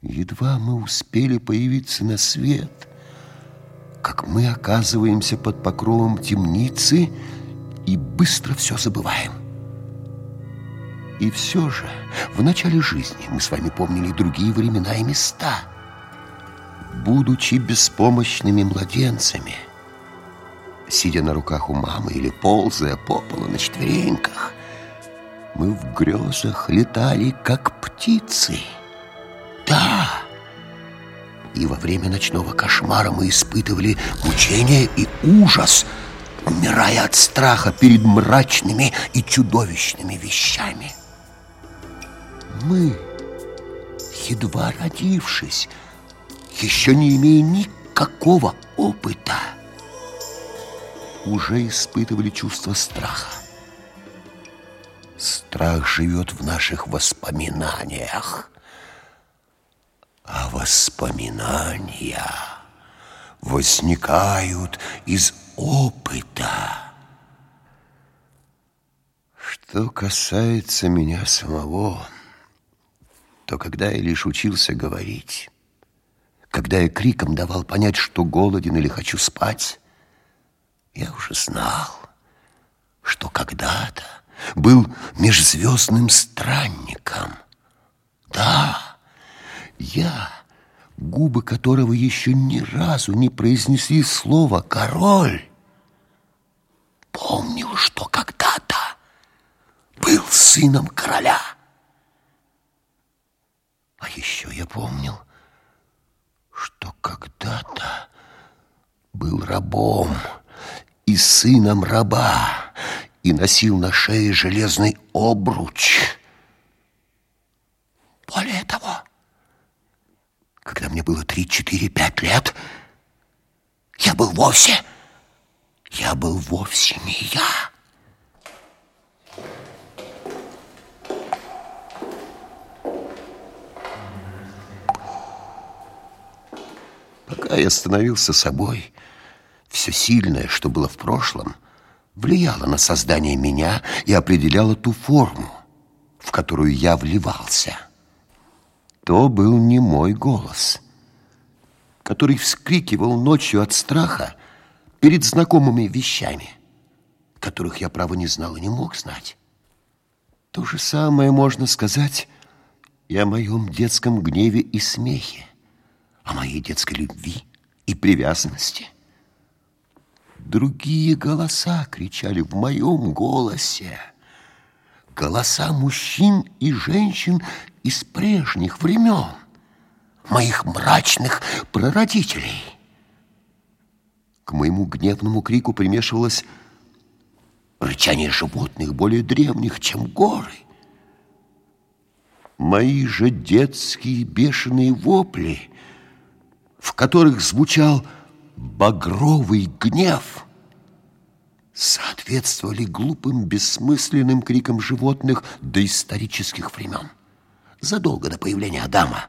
Едва мы успели появиться на свет, как мы оказываемся под покровом темницы и быстро все забываем. И все же в начале жизни мы с вами помнили другие времена и места. Будучи беспомощными младенцами, сидя на руках у мамы или ползая по полу на четвереньках, мы в грезах летали, как птицы. И во время ночного кошмара мы испытывали мучение и ужас, умирая от страха перед мрачными и чудовищными вещами. Мы, едва родившись, еще не имея никакого опыта, уже испытывали чувство страха. Страх живет в наших воспоминаниях, а воспоминания возникают из опыта. Что касается меня самого, то когда я лишь учился говорить, когда я криком давал понять, что голоден или хочу спать, я уже знал, что когда-то был межзвездным странником. Я, губы которого еще ни разу не произнесли слово «король», помнил, что когда-то был сыном короля. А еще я помнил, что когда-то был рабом и сыном раба и носил на шее железный обруч. Более того, было три, четыре, пять лет, я был вовсе, я был вовсе не я. Пока я становился собой, все сильное, что было в прошлом – влияло на создание меня и определяло ту форму, в которую я вливался. То был не мой голос, который вскрикивал ночью от страха перед знакомыми вещами, которых я, право, не знал и не мог знать. То же самое можно сказать и о моем детском гневе и смехе, о моей детской любви и привязанности – Другие голоса кричали в моем голосе. Голоса мужчин и женщин из прежних времен, моих мрачных прародителей. К моему гневному крику примешивалось рычание животных более древних, чем горы. Мои же детские бешеные вопли, в которых звучал багровый гнев соответствовали глупым, бессмысленным крикам животных доисторических времен, задолго до появления Адама.